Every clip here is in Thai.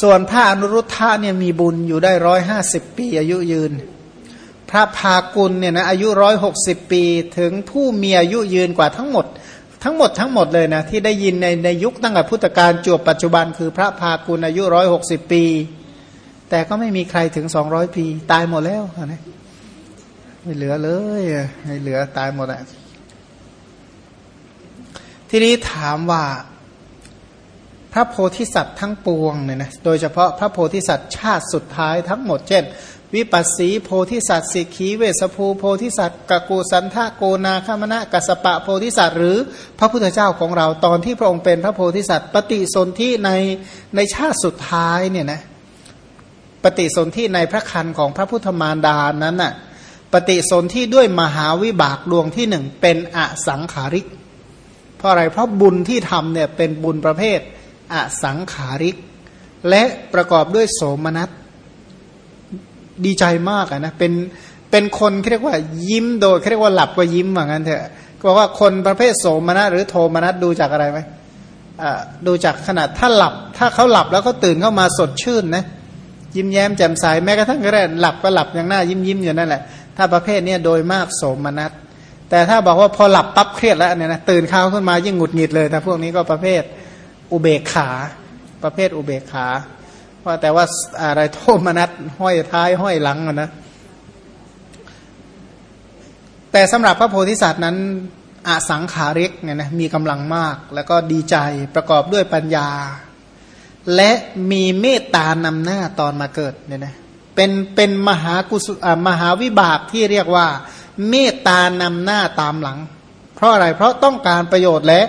ส่วนพระอนุรุทธะเนี่ยมีบุญอยู่ได้ร้อยห้าสิบปี อายุยืน พระพากุลเนี่ยนะอายุร้อยหกสิบปีถึงผู้มีอายุยืนกว่าทั้งหมด ทั้งหมดทั้งหมดเลยนะที่ได้ยินในในยุคตั้งแต่พุทธกาลจวบปัจจุบันคือพระพากุลอายุร้อยหกสิบปี แต่ก็ไม่มีใครถึงสองร้อยปี ตายหมดแล้วนะไม่เหลือเลยไม่เหลือตายหมดอะทีนี้ถามว่า พระโพธิสัตว์ทั้งปวงเนี่ยนะโดยเฉพาะพระโพธิสัตว์ชาติสุดท้ายทั้งหมดเช่น วิปัสสีโพธิสัตว์สิกขีเวสภูโพธิสัตว์กกูสันทะโกนาคามณะกัสปะโพธิสัตว์ หรือพระพุทธเจ้าของเราตอนที่พระองค์เป็นพระโพธิสัตว์ปฏิสนธิในในชาติสุดท้ายเนี่ยนะปฏิสนธิในพระคันของพระพุทธมารดานั้นน่ะปฏิสนธิด้วยมหาวิบากดวงที่หนึ่งเป็นอสังขาริก เพราะอะไรเพราะบุญที่ทำเนี่ยเป็นบุญประเภท อสังขาริก และประกอบด้วยโสมนัสดีใจมากนะเป็นเป็นคนเรียกว่ายิ้มโดยเรียกว่าหลับก็ยิ้มว่างั้นเถอะบอกว่าคนประเภทโสมนัสหรือโทมนัสดูจากอะไรไหมดูจากขนาดถ้าหลับ ถ้าเขาหลับแล้วเขาตื่นเข้ามาสดชื่นนะยิ้มแย้มแจ่มใสแม้กระทั่งกระหลับก็หลับอย่างหน้ายิ้มยิ้มอยู่นั่นแหละ ถ้าประเภทนี้โดยมากโสมนัสแต่ถ้าบอกว่าพอหลับปั๊บเครียดแล้วเนี่ยนะตื่นเช้าวขึ้นมายิ่งหงุดหงิดเลยแต่พวกนี้ก็ประเภท อุเบกขา ประเภทอุเบกขาว่าแต่ว่าอะไรโทมนัสห้อยท้ายห้อยหลังนะแต่สำหรับพระโพธิสัตว์นั้นอสังขาริกเนี่ยนะมีกำลังมาก แล้วก็ดีใจประกอบด้วยปัญญา และมีเมตตานำหน้าตอนมาเกิดเนี่ยนะเป็นเป็นมหากุศมหาวิบากที่เรียกว่า เมตตานำหน้าตามหลัง เพราะอะไรเพราะต้องการประโยชน์และ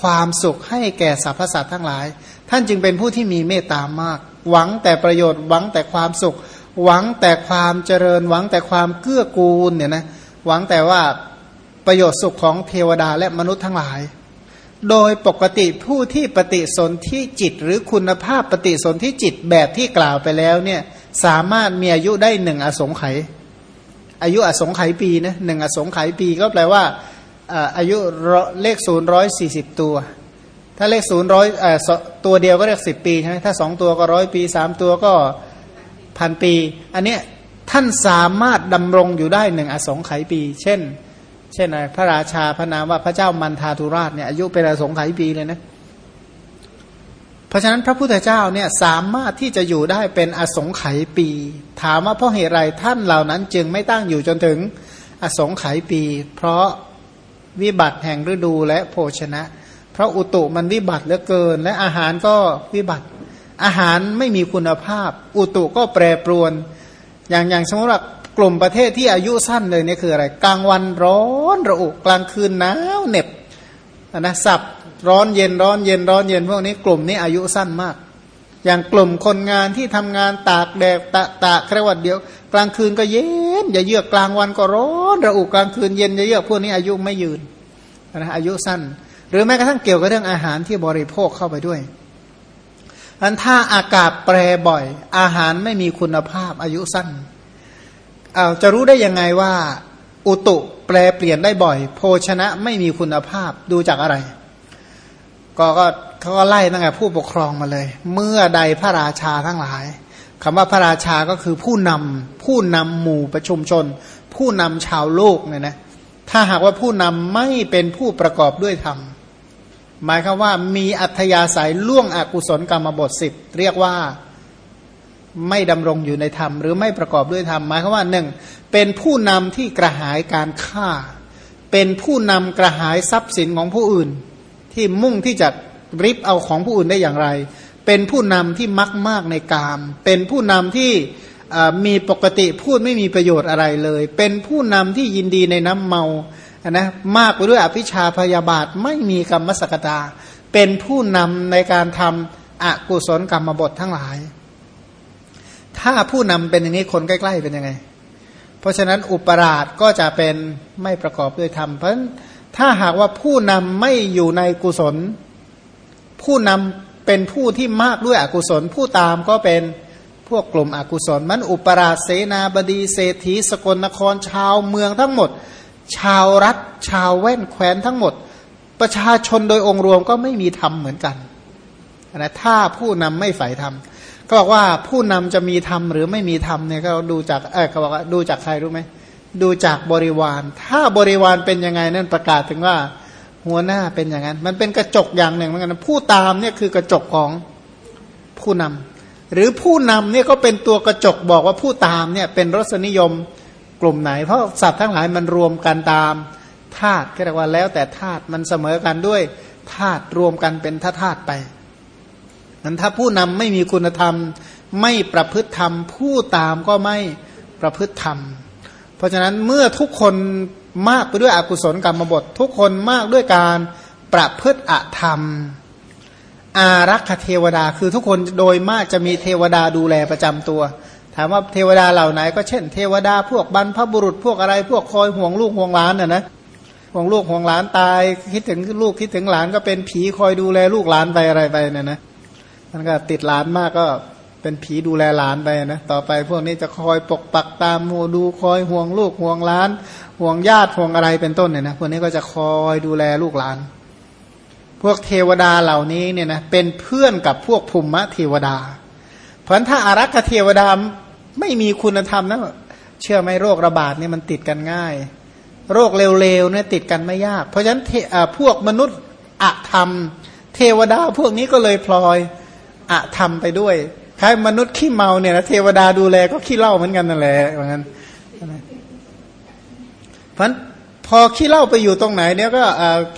ความสุขให้แก่สรรพสัตว์ทั้งหลาย ท่านจึงเป็นผู้ที่มีเมตตามาก หวังแต่ประโยชน์หวังแต่ความสุข หวังแต่ความเจริญ หวังแต่ความเกื้อกูลเนี่ยนะหวังแต่ว่าประโยชน์สุขของเทวดาและมนุษย์ทั้งหลาย โดยปกติผู้ที่ปฏิสนธิจิต หรือคุณภาพปฏิสนธิจิตแบบที่กล่าวไปแล้วเนี่ยสามารถมีอายุได้หนึ่งอสงไขยอายุอสงไขยปีนะหนึ่งอสงไขยปีก็แปลว่า อายุเลขศูนย์ร้อยสี่สิบตัว ถ้าเลขศูนย์ร้อยตัวเดียวก็เรียกสิบปีใช่ไหมถ้าสองตัวก็ร้อยปีสามตัวก็พันปี อันเนี้ยท่านสามารถดำรงอยู่ได้หนึ่งอสงไขยปี เช่น เช่นอะไรพระราชาพระนามว่าพระเจ้ามันทาธุราชเนี่ยอายุเป็นอสงไขยปีเลยนะเพราะฉะนั้นพระพุทธเจ้าเนี่ยสามารถที่จะอยู่ได้เป็นอสงไขยปี ถามว่าเพราะเหตุไรท่านเหล่านั้นจึงไม่ตั้งอยู่จนถึงอสงไขยปี เพราะ วิบัติแห่งฤดูและโภชนะ เพราะอุตุมันวิบัติเหลือเกิน และอาหารก็วิบัติ อาหารไม่มีคุณภาพ อุตุก็แปรปรวน อย่างอย่างสมมติว่ากลุ่มประเทศที่อายุสั้นเลยเนี่ยคืออะไร กลางวันร้อนระอุกลางคืนหนาวเหน็บนะสับร้อนเย็นร้อนเย็นร้อนเย็นพวกนี้กลุ่มนี้อายุสั้นมาก อย่างกลุ่มคนงานที่ทำงานตากแดดตะตากแค่วันเดียว กลางคืนก็เย็น อย่าเยือกกลางวันก็ร้อน ระอุกลางคืนเย็นเยือกพวกนี้อายุไม่ยืนนะอายุสั้น หรือแม้กระทั่งเกี่ยวกับเรื่องอาหารที่บริโภคเข้าไปด้วยอันถ้าอากาศแปรบ่อย อาหารไม่มีคุณภาพอายุสั้นเอาจะรู้ได้ยังไงว่า อุตุแปรเปลี่ยนได้บ่อย โภชนะไม่มีคุณภาพดูจากอะไร ก็ก็เขาก็ไล่ตั้งแต่ผู้ปกครองมาเลย เมื่อใดพระราชาทั้งหลายคำว่าพระราชาก็คือผู้นำผู้นำหมู่ประชุมชน ผู้นำชาวโลกเนี่ยนะถ้าหากว่าผู้นำไม่เป็นผู้ประกอบด้วยธรรม หมายคือว่ามีอัธยาศัยล่วงอกุศลกรรมบทสิบเรียกว่าไม่ดำรงอยู่ในธรรม หรือไม่ประกอบด้วยธรรม หมายคือว่าหนึ่งเป็นผู้นำที่กระหายการฆ่า เป็นผู้นำกระหายทรัพย์สินของผู้อื่น ที่มุ่งที่จะริบเอาของผู้อื่นได้อย่างไร เป็นผู้นำที่มักมากในกาม เป็นผู้นำที่ มีปกติพูดไม่มีประโยชน์อะไรเลย เป็นผู้นำที่ยินดีในน้ำเมานะมากไปด้วยอภิชาพยาบาทไม่มีกรรมสกตา เป็นผู้นำในการทำอกุศลกรรมบททั้งหลาย ถ้าผู้นำเป็นอย่างนี้คนใกล้ๆเป็นยังไง เพราะฉะนั้นอุปราชก็จะเป็นไม่ประกอบด้วยธรรมเพราะถ้าหากว่าผู้นำไม่อยู่ในกุศล ผู้นำเป็นผู้ที่มากด้วยอกุศล ผู้ตามก็เป็น พวกกลุ่มอกุศลมันอุปราชเสนาบดีเศรษฐีสกลนครชาวเมืองทั้งหมด ชาวรัฐ ชาวแว่นแคว้นทั้งหมด ประชาชนโดยองค์รวมก็ไม่มีธรรมเหมือนกันนะถ้าผู้นำไม่ฝ่ายธรรมก็บอกว่าผู้นำจะมีธรรมหรือไม่มีธรรมเนี่ยก็ดูจากเออเขาบอกว่าดูจากใครรู้ไหมดูจากบริวาร ถ้าบริวารเป็นยังไงนั่นประกาศถึงว่าหัวหน้าเป็นอย่างนั้น มันเป็นกระจกอย่างหนึ่งเหมือนกันผู้ตามเนี่ยคือกระจกของผู้นำ หรือผู้นำเนี่ยก็เป็นตัวกระจกบอกว่าผู้ตามเนี่ยเป็นรสนิยมกลุ่มไหน เพราะสัตว์ทั้งหลายมันรวมกันตามธาตุเรียกว่าแล้วแต่ธาตุมันเสมอกันด้วยธาตุรวมกันเป็นธาตุไปนั้นถ้าผู้นำไม่มีคุณธรรม ไม่ประพฤติธรรม ผู้ตามก็ไม่ประพฤติธรรม เพราะฉะนั้นเมื่อทุกคนมากไปด้วยอกุศลกรรมบท ทุกคนมากด้วยการประพฤติอธรรม อารักขเทวดาคือทุกคนโดยมากจะมีเทวดาดูแลประจำตัว ถามว่าเทวดาเหล่าไหน ก็เช่นเทวดาพวกบรรพบุรุษพวกอะไร พวกคอยห่วงลูกห่วงหลานน่ะนะห่วงลูกห่วงหลานตาย คิดถึงลูกคิดถึงหลานก็เป็นผีคอยดูแลลูกหลานไปอะไรไปเนี่ยนะมันก็ติดหลานมากก็เป็นผีดูแลหลานไปนะต่อไปพวกนี้จะคอยปกปักตามหูดูคอยห่วงลูกห่วงหลาน ห่วงญาติห่วงอะไรเป็นต้นเนี่ยนะพวกนี้ก็จะคอยดูแลลูกหลาน พวกเทวดาเหล่านี้เนี่ยนะเป็นเพื่อนกับพวกภูมิเทวดา เพราะถ้าอารักษเทวดาไม่มีคุณธรรมนะเชื่อไหมโรคระบาดเนี่ยมันติดกันง่าย โรคเร็วๆเนี่ยติดกันไม่ยาก เพราะฉะนั้นพวกมนุษย์อะธรรม เทวดาพวกนี้ก็เลยพลอยอะธรรมไปด้วยคล้ายมนุษย์ขี้เมาเนี่ยนะเทวดาดูแลก็ขี้เล่าเหมือนกันนั่นแหละเหมือนกันเพราะ พอขี้เล่าไปอยู่ตรงไหนเนี่ยก็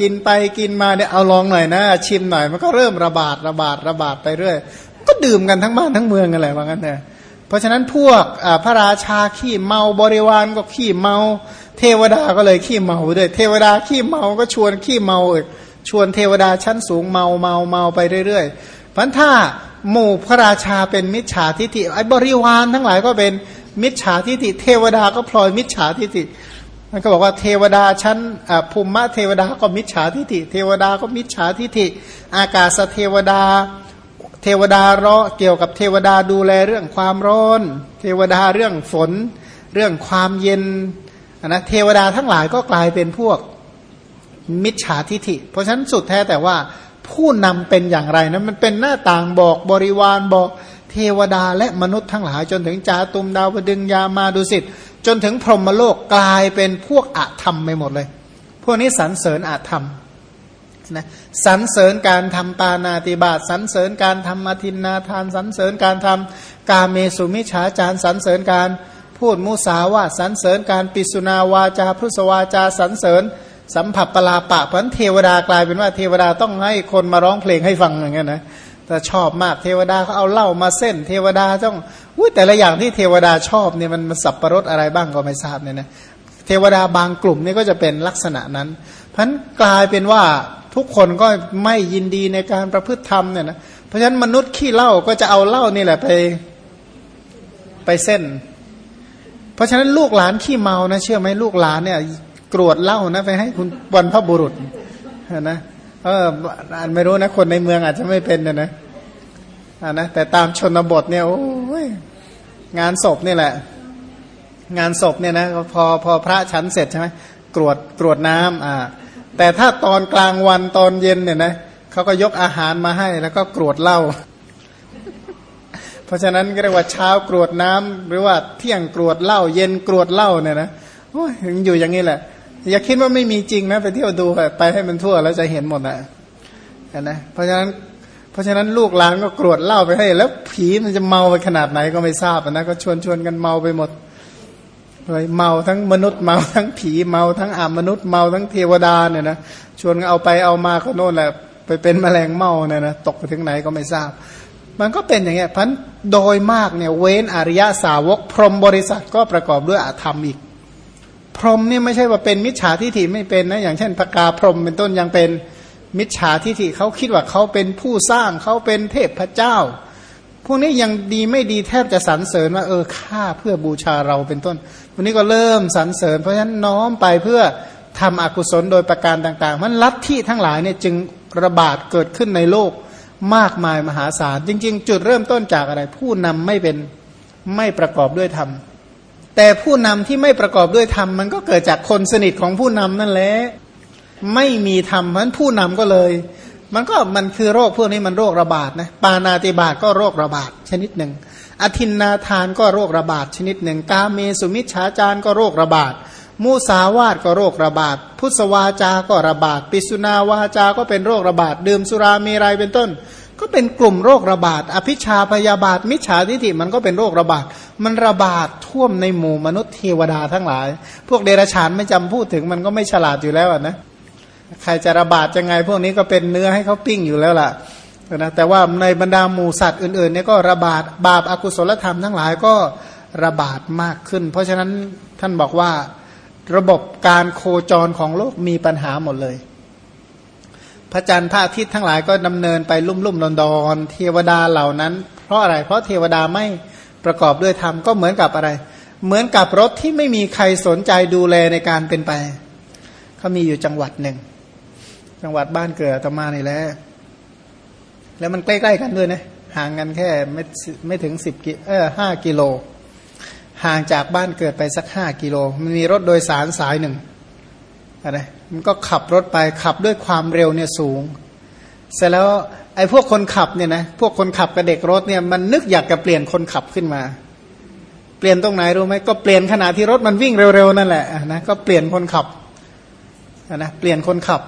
กินไปกินมาเนี่ยเอาลองหน่อยนะ ชิมหน่อยมันก็เริ่มระบาดระบาดระบาดไปเรื่อย ก็ดื่มกันทั้งบ้านทั้งเมืองกันแหละว่างั้นเนี่ยเพราะฉะนั้นพวกพระราชาขี้เมาบริวารก็ขี้เมา เทวดาก็เลยขี้เมาด้วยเทวดาขี้เมาก็ชวนขี้เมาอีกชวนเทวดาชั้นสูงเมาเมาเมาไปเรื่อยๆพราะถ้าหมู่พระราชาเป็นมิจฉาทิฏฐิไอ้บริวารทั้งหลายก็เป็นมิจฉาทิฏฐิเทวดาก็พลอยมิจฉาทิฏฐิ มันก็บอกว่าเทวดาชั้นภูมิเทวดาก็มิจฉาทิฏฐิ เทวดาก็มิจฉาทิฏฐิ อากาศเทวดา เทวดาเราะเกี่ยวกับเทวดาดูแลเรื่องความร้อน เทวดาเรื่องฝน เรื่องความเย็นนะเทวดาทั้งหลายก็กลายเป็นพวกมิจฉาทิฏฐิ เพราะฉะนั้นสุดแท้แต่ว่าผู้นำเป็นอย่างไรนะมันเป็นหน้าต่างบอกบริวารบอกเทวดาและมนุษย์ทั้งหลายจนถึงจาตุมดาวดึงยามาดุสิต จนถึงพรหมโลกกลายเป็นพวกอะธรรมไปหมดเลย พวกนี้สรรเสริญอะธรรมนะสรรเสริญการทำปานาติบาตสรรเสริญการทำอธินนาทานสรรเสริญการทำกาเมสุมิฉาจารสรรเสริญการพูดมุสาวาสรรเสริญการปิสุนาวาจาพุสวาจาสรรเสริญ สัมผัสปลาปะพันเทวดากลายเป็นว่าเทวดาต้องให้คนมาร้องเพลงให้ฟังอย่างเงี้ยนะ แต่ชอบมากเทวดาเขาเอาเหล้ามาเส้น เทวดาต้องอุ้ยแต่ละอย่างที่เทวดาชอบเนี่ยมันมันสับประรดอะไรบ้างก็ไม่ทราบเนี่ยนะเทวดาบางกลุ่มนี่ก็จะเป็นลักษณะนั้นพันกลายเป็นว่าทุกคนก็ไม่ยินดีในการประพฤติธรรมเนี่ยนะเพราะฉะนั้นมนุษย์ขี้เหล้าก็จะเอาเหล้านี่แหละไปไปเส้น เพราะฉะนั้นลูกหลานขี้เมานะเชื่อไหมลูกหลานเนี่ยกรวดเหล้านะไปให้คุณวันพระบุรุษนะ เอออันไม่รู้นะคนในเมืองอาจจะไม่เป็นนะนะนะแต่ตามชนบทเนี่ยโอ้ยงานศพนี่แหละ งานศพเนี่ยนะพอพอพระฉันเสร็จใช่ไหมกรวดกรวดน้ำอ่าแต่ถ้าตอนกลางวันตอนเย็นเนี่ยนะเขาก็ยกอาหารมาให้แล้วก็กรวดเหล้าเพราะฉะนั้นก็เรียกว่าเช้ากรวดน้ำหรือว่าเที่ยงกรวดเหล้าเย็นกรวดเหล้าเนี่ยนะโอ้ยอยู่อย่างนี้แหละ อย่าคิดว่าไม่มีจริงนะ ไปเที่ยวดูไปให้มันทั่วแล้วจะเห็นหมดนะนะ เพราะฉะนั้น เพราะฉะนั้นลูกหลานก็กรวดเหล้าไปให้ แล้วผีมันจะเมาไปขนาดไหนก็ไม่ทราบนะก็ชวนชวนกันเมาไปหมดเลยเมาทั้งมนุษย์เมาทั้งผีเมาทั้งอามนุษย์เมาทั้งเทวดาเนี่ยนะชวนเอาไปเอามาก็โน่นแหละไปเป็นแมลงเมาเนี่ยนะตกไปถึงไหนก็ไม่ทราบ มันก็เป็นอย่างเงี้ยพันโดยมากเนี่ยเว้นอริยสาวกพรหมบริษัทก็ประกอบด้วยอาธรรมอีก พรหมเนี่ยไม่ใช่ว่าเป็นมิจฉาทิฏฐิไม่เป็นนะอย่างเช่นพกาพรหมเป็นต้นยังเป็นมิจฉาทิฏฐิเขาคิดว่าเขาเป็นผู้สร้างเขาเป็นเทพเจ้า พวกนี้ยังดีไม่ดีแทบจะสรรเสริญว่าเออฆ่าเพื่อบูชาเราเป็นต้นวันนี้ก็เริ่มสรรเสริญ เพราะฉะนั้นน้อมไปเพื่อทำอกุศลโดยประการต่างๆมันลัทธิทั้งหลายเนี่ยจึงระบาดเกิดขึ้นในโลกมากมายมหาศาล จริง ๆ จุดเริ่มต้นจากอะไร ผู้นำไม่เป็นไม่ประกอบด้วยธรรม แต่ผู้นำที่ไม่ประกอบด้วยธรรมมันก็เกิดจากคนสนิทของผู้นำนั่นแหละไม่มีธรรมเพราะผู้นำก็เลย มันก็มันคือโรคพวกนี้มันโรคระบาดนะปานาติบาตก็โรคระบาดชนิดหนึ่งอธินนาทานก็โรคระบาดชนิดหนึ่ง กาเมสุมิชฌาจารก็โรคระบาดมูสาวาตก็โรคระบาด พุทธวาจาก็ระบาด ปิสุนาวาจาก็เป็นโรคระบาด ดื่มสุราเมรัยเป็นต้น ก็เป็นกลุ่มโรคระบาด อภิชาพยาบาท มิจฉาทิฏฐิมันก็เป็นโรคระบาด มันระบาดท่วมในหมู่มนุษย์เทวดาทั้งหลาย พวกเดรัจฉานไม่จำพูดถึงมันก็ไม่ฉลาดอยู่แล้วนะ ใครจะระบาดยังไง พวกนี้ก็เป็นเนื้อให้เขาปิ้งอยู่แล้วล่ะนะแต่ว่าในบรรดาหมู่สัตว์อื่นๆเนี่ยก็ระบาดบาปอากุศลธรรมทั้งหลายก็ระบาดมากขึ้น เพราะฉะนั้นท่านบอกว่าระบบการโคจรของโลกมีปัญหาหมดเลย พระจันทร์พระอาทิตย์ทั้งหลายก็ดำเนินไปลุ่มลุ่มดอนดอนเทวดาเหล่านั้น เพราะอะไร เพราะเทวดาไม่ประกอบด้วยธรรมก็เหมือนกับอะไร เหมือนกับรถที่ไม่มีใครสนใจดูแลในการเป็นไปเขามีอยู่จังหวัดหนึ่ง จังหวัดบ้านเกิดตมานี่แหละแล้วมันใกล้ๆกันด้วยนะห่างกันแค่ไม่ไม่ถึงสิบกิเออห้ากิโลห่างจากบ้านเกิดไปสักห้ากิโลมันมีรถโดยสารสายหนึ่งะมันก็ขับรถไปขับด้วยความเร็วเนี่ยสูง เสร็จแล้วไอ้พวกคนขับเนี่ยนะพวกคนขับกับเด็กรถเนี่ยมันนึกอยากจะเปลี่ยนคนขับขึ้นมา เปลี่ยนตรงไหนรู้ไหมก็เปลี่ยนขณะที่รถมันวิ่งเร็วๆนั่นแหละนะก็เปลี่ยนคนขับนะเปลี่ยนคนขับ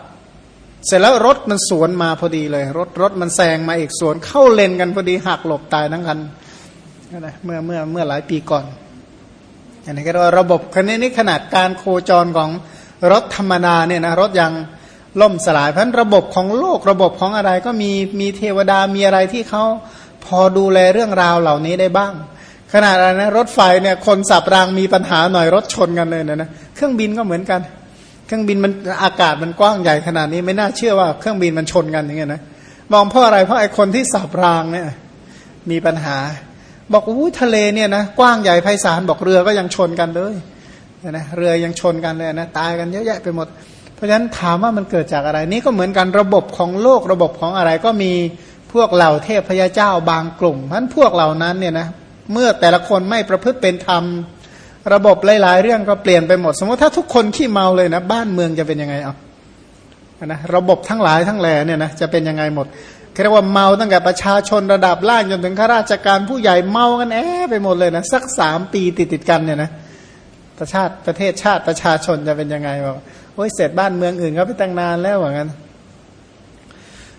เสร็จแล้วรถมันสวนมาพอดีเลย รถรถมันแซงมาอีกสวนเข้าเลนกันพอดีหักหลบตายทั้งคันนะเมื่อเมื่อเมื่อหลายปีก่อนอันนี้ก็ระบบคันนี้นี่ขนาดการโคจรของ รถธรรมดาเนี่ยนะรถยังล่มสลายเพราะระบบของโลกระบบของอะไรก็มีมีเทวดามีอะไรที่เขาพอดูแลเรื่องราวเหล่านี้ได้บ้าง ขนาดอะไรนะรถไฟเนี่ยคนสับรางมีปัญหาหน่อยรถชนกันเลยนะนะเครื่องบินก็เหมือนกัน เครื่องบินมันอากาศมันกว้างใหญ่ขนาดนี้ไม่น่าเชื่อว่าเครื่องบินมันชนกันอย่างเงี้ยนะมองเพราะอะไรเพราะไอ้คนที่สับรางเนี่ยมีปัญหา บอกอู้ทะเลเนี่ยนะกว้างใหญ่ไพศาลบอกเรือก็ยังชนกันเลย นะเรือยังชนกันเลยนะตายกันเยอะแยะไปหมด เพราะฉะนั้นถามว่ามันเกิดจากอะไร นี่ก็เหมือนกันระบบของโลกระบบของอะไรก็มีพวกเหล่าเทพพญาเจ้าบางกลุ่มเพราะนนั้พวกเหล่านั้นเนี่ยนะเมื่อแต่ละคนไม่ประพฤติเป็นธรรม ระบบหลาย ๆ เรื่องก็เปลี่ยนไปหมด สมมติถ้าทุกคนขี้เมาเลยนะ บ้านเมืองจะเป็นยังไงเอานะระบบทั้งหลายทั้งแหล่เนี่ยนะจะเป็นยังไงหมดเรียกว่าเมาตั้งแต่ประชาชนระดับล่างจนถึงข้าราชการผู้ใหญ่เมากันแอบไปหมดเลยนะสักสามปีติดติดกันเนี่ยนะ ประชาติประเทศชาติประชาชนจะเป็นยังไงบอกโอ้ยเสร็จบ้านเมืองอื่นเขาไปตั้งนานแล้วเหมือนกัน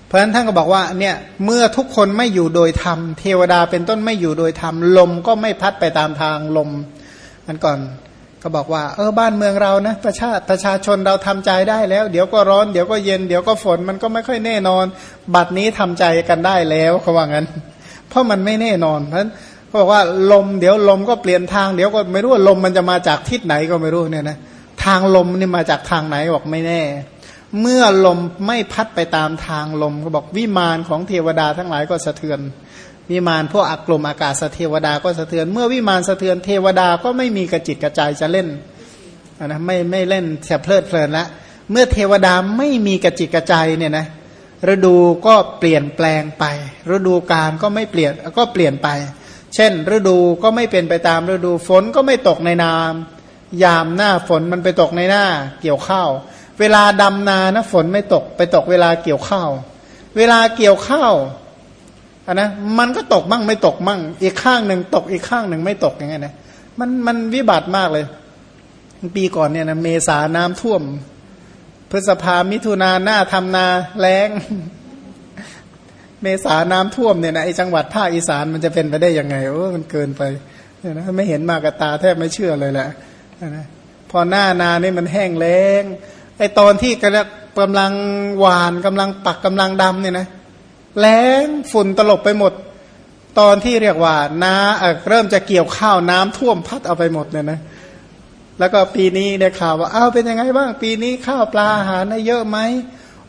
เพราะฉะนั้นท่านก็บอกว่าเนี่ยเมื่อทุกคนไม่อยู่โดยธรรมเทวดาเป็นต้นไม่อยู่โดยธรรมลมก็ไม่พัดไปตามทางลมมันก่อนก็บอกว่า เออบ้านเมืองเรานะประชาประชาชนเราทำใจได้แล้ว เดี๋ยวก็ร้อนเดี๋ยวก็เย็นเดี๋ยวก็ฝนมันก็ไม่ค่อยแน่นอน บัดนี้ทำใจกันได้แล้วเขาว่างั้น เพราะมันไม่แน่นอนเพราะ เขาบอกว่าลมเดี๋ยวลมก็เปลี่ยนทางเดี๋ยวก็ไม่รู้ว่าลมมันจะมาจากทิศไหนก็ไม่รู้เนี่ยนะทางลมนี่มาจากทางไหนบอกไม่แน่ เมื่อลมไม่พัดไปตามทางลมเขาบอกวิมานของเทวดาทั้งหลายก็สะเทือน วิมานพวกอักลมอากาศสเทวดาก็สะเทือน เมื่อวิมานสะเทือนเทวดาก็ไม่มีกระจิตกระจายจะเล่นนะไม่ไม่เล่นจะเพลิดเพลินละเมื่อเทวดาไม่มีกระจิตกระจายเนี่ยนะฤดูก็เปลี่ยนแปลงไป ฤดูกาลก็ไม่เปลี่ยนก็เปลี่ยนไป เช่น ฤดูก็ไม่เป็นไปตามฤดูฝนก็ไม่ตกในนาม ยามหน้าฝนมันไปตกในหน้า เกี่ยวข้าว เวลาดำนานะฝนไม่ตกไปตกเวลาเกี่ยวข้าว เวลาเกี่ยวข้าวนนะมันก็ตกมั่งไม่ตกมั่ง อีกข้างหนึ่งตกอีกข้างหนึ่งไม่ตกอย่างเงี้ยนะมันมันวิบัติมากเลย ปีก่อนเนี่ยนะเมษาน้ำท่วม พฤษภามิถุนาหน้าทำนาแรง เมษาน้ำท่วมเนี่ยนะไอจังหวัดภาคอีสานมันจะเป็นไปได้ยังไงโอ้มันเกินไปเนี่ยนะไม่เห็นมากระตาแทบไม่เชื่อเลยแหละนะพอหน้านานี่มันแห้งแล้งไอตอนที่กำลังหวานกำลังปักกำลังดำเนี่ยนะแรงฝุ่นตลบไปหมด ตอนที่เรียกว่าน้าเริ่มจะเกี่ยวข้าวน้ำท่วมพัดเอาไปหมดเนี่ยนะแล้วก็ปีนี้ได้ข่าวว่าอ้าวเป็นยังไงบ้าง ปีนี้ข้าวปลาอาหารได้เยอะไหม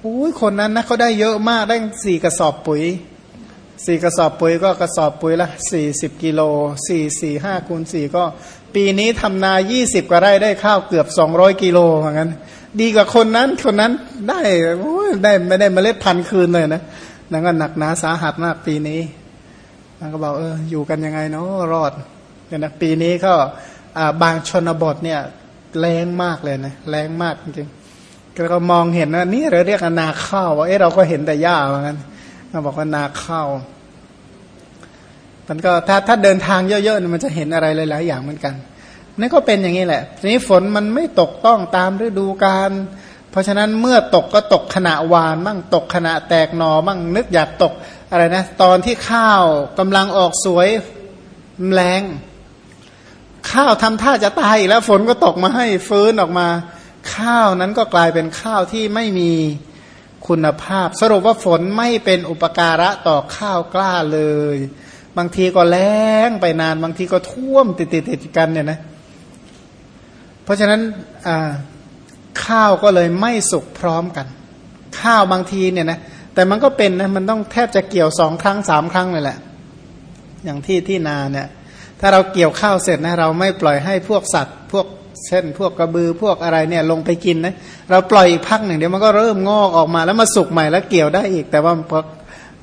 อุ้ยคนนั้นนะเขาได้เยอะมากได้สี่กระสอบปุ๋ยสี่กระสอบปุ๋ยก็กระสอบปุ๋ยละสี่สิบกิโลสี่สี่ห้าคูณสี่ก็ปีนี้ทำนายี่สิบกว่าไร่ได้ข้าวเกือบสองร้อยกิโลเหมือนกันดีกว่าคนนั้นคนนั้นได้ได้ไม่ได้เมล็ดพันธุ์คืนเลยนะนั่นก็หนักหนาสาหัสมากปีนี้มันก็บอกเอออยู่กันยังไงเนาะรอดเนี่ยนะปีนี้ก็บางชนบทเนี่ยแรงมากเลยนะแรงมากจริงๆ ก็มองเห็นว่านี่เราเรียกนาข้าวว่าเอ๊ะเราก็เห็นแต่หญ้าเหมือนกันเราบอกว่านาข้าวมันก็ถ้าถ้าเดินทางเยอะๆมันจะเห็นอะไรหลายๆอย่างเหมือนกันนี่ก็เป็นอย่างนี้แหละทีนี้ฝนมันไม่ตกต้องตามฤดูกาลเพราะฉะนั้นเมื่อตกก็ตกขณะวานบ้างตกขณะแตกหนอบ้างนึกอยากตกอะไรนะ ตอนที่ข้าวกำลังออกสวยแรงข้าวทำท่าจะตายแล้วฝนก็ตกมาให้ฟื้นออกมา ข้าวนั้นก็กลายเป็นข้าวที่ไม่มีคุณภาพ สรุปว่าฝนไม่เป็นอุปการะต่อข้าวกล้าเลย บางทีก็แล้งไปนานบางทีก็ท่วมติดติดติดกันเนี่ยนะ เพราะฉะนั้นข้าวก็เลยไม่สุกพร้อมกัน ข้าวบางทีเนี่ยนะแต่มันก็เป็นนะมันต้องแทบจะเกี่ยวสองครั้งสามครั้งเลยแหละ อย่างที่ที่นาเนี่ย ถ้าเราเกี่ยวข้าวเสร็จนะเราไม่ปล่อยให้พวกสัตว์ พวก เช่นพวกกระบือพวกอะไรเนี่ยลงไปกินนะเราปล่อยอีกพักหนึ่งเดี๋ยวมันก็เริ่มงอกออกมาแล้วมาสุกใหม่แล้วเกี่ยวได้อีก แต่ว่าพอ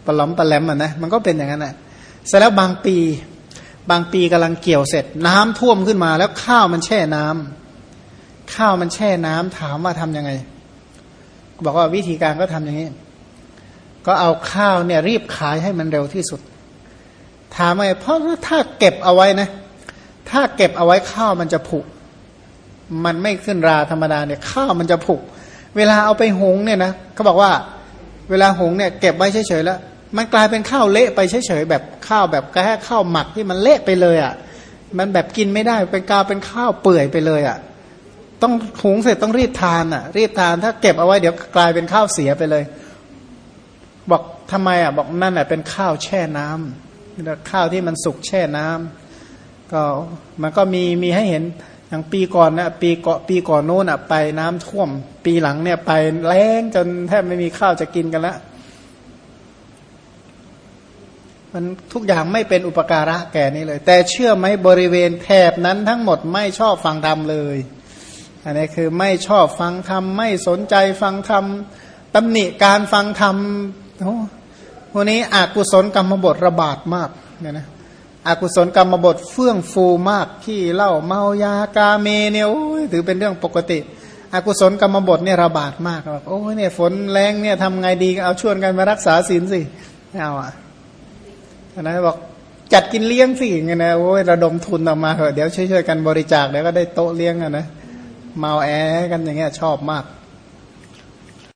ปล้อมปลาแหลมอะนะมันก็เป็นอย่างนั้นแหละเสร็จแล้วบางปี บางปีกำลังเกี่ยวเสร็จ น้ำท่วมขึ้นมา แล้วข้าวมันแช่น้ำข้าวมันแช่น้ำถามว่าทํำยังไง บอกว่าวิธีการก็ทำอย่างนี้ ก็เอาข้าวเนี่ยรีบขายให้มันเร็วที่สุด ถามไงเพราะถ้าเก็บเอาไว้นะ ถ้าเก็บเอาไว้ข้าวมันจะผุ มันไม่ขึ้นราธรรมดาเนี่ยข้าวมันจะผุเวลาเอาไปหุงเนี่ยนะเขาบอกว่าเวลาหุงเนี่ยเก็บไว้เฉยๆแล้ว มันกลายเป็นข้าวเละไปเฉยๆแบบข้าวแบบแค่ข้าวหมักที่มันเละไปเลยอะ่ะมันแบบกินไม่ได้เป็นกาเป็นข้าวเปื่อยไปเลยอะ่ะต้องหุงเสร็จต้องรีบทานอะ่ะ รีบทานถ้าเก็บเอาไว้เดี๋ยวกลายเป็นข้าวเสียไปเลย บอกทำไมอะบอกนั่นแหละเป็นข้าวแช่น้ำข้าวที่มันสุกแช่น้ำก็มันก็มีมีให้เห็น อย่างปีก่อนนะปีเกาะปีก่อนโน้นอะไปน้ำท่วม ปีหลังเนี่ยไปแล้งจนแทบไม่มีข้าวจะกินกันล้วมันทุกอย่างไม่เป็นอุปการะแก่นี่เลย แต่เชื่อไหมบริเวณแถบนั้นทั้งหมดไม่ชอบฟังธรรมเลย อันนี้คือไม่ชอบฟังธรรมไม่สนใจฟังธรรมตำหนิการฟังธรรมพวกนี้อากุศลกรรมบทระบาดมากเนี่ยนะ อากุศลกรรมบทเฟื่องฟูมากขี้เหล้าเมายากาเมเนี่ยโอ้ยถือเป็นเรื่องปกติ อกุศลกรรมบทเนี่ยระบาดมากแบบโอ้ยเนี่ยฝนแรงเนี่ยทำไงดีเอาชวนกันมารักษาศีลสิไม่เอาอะนะบอกจัดกินเลี้ยงสิไงนะโอ้ยระดมทุนออกมาเถอะเดี๋ยวช่วยๆกันบริจาคเดี๋ยวก็ได้โต๊ะเลี้ยงอะนะเมาแอกันอย่างเงี้ยชอบมาก